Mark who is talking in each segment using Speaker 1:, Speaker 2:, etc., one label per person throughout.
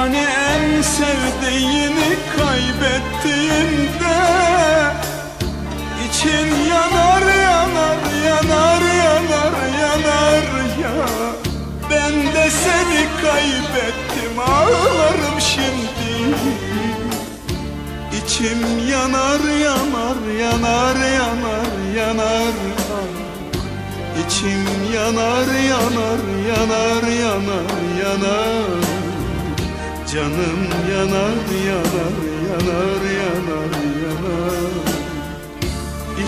Speaker 1: Hani en sevdiğini kaybettiğinde için yanar yanar yanar yanar yanar ya. Ben de seni kaybettim ağlarım şimdi. İçim yanar yanar yanar yanar yanar İçim yanar yanar yanar yanar yanar Canım yanar yanar yanar yanar yanar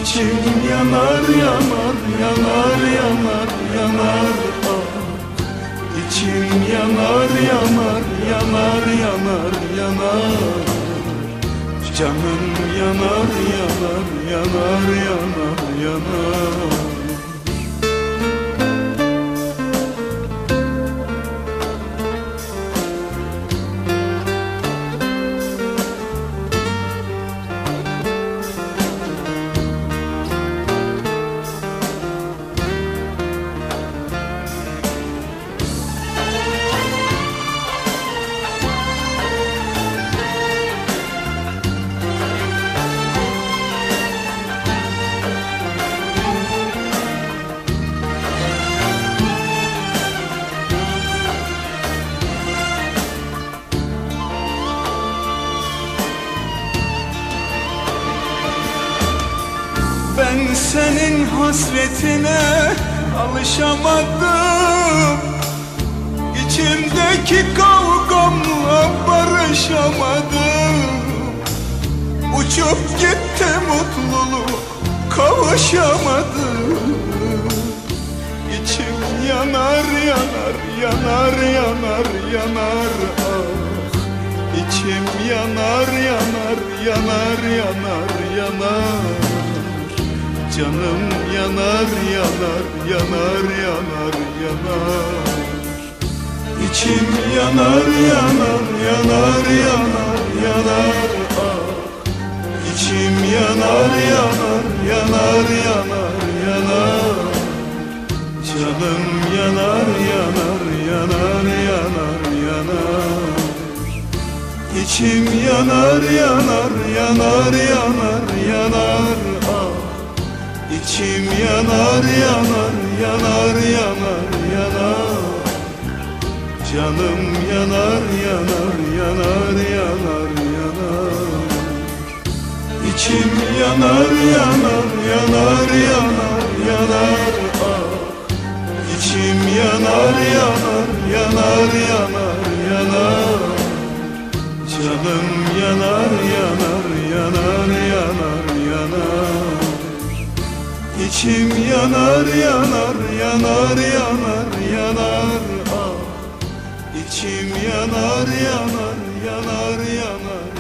Speaker 1: İçim yanar yanar yanar yanar yanar ah İçim yanar yanar yanar yanar yanar Canım yanar yanar yanar yanar yanar senin hasretine alışamadım. İçimdeki kavgamla barışamadım. Uçup gitti mutluluk kavuşamadım. İçim yanar yanar yanar yanar yanar. Ah İçim yanar yanar yanar yanar yanar Canım yanar yanar yanar yanar yanar İçim yanar yanar yanar yanar yanar ah İçim yanar yanar yanar yanar yanar Canım yanar yanar yanar yanar yanar İçim yanar yanar yanar yanar yanar ah İçim yanar yanar yanar yanar yanar Canım yanar yanar yanar yanar yanar İçim yanar yanar yanar yanar yanar ah İçim yanar yanar yanar yanar yanar Canım yanar yanar İçim yanar yanar yanar yanar yanar. Ah İçim yanar yanar yanar yanar.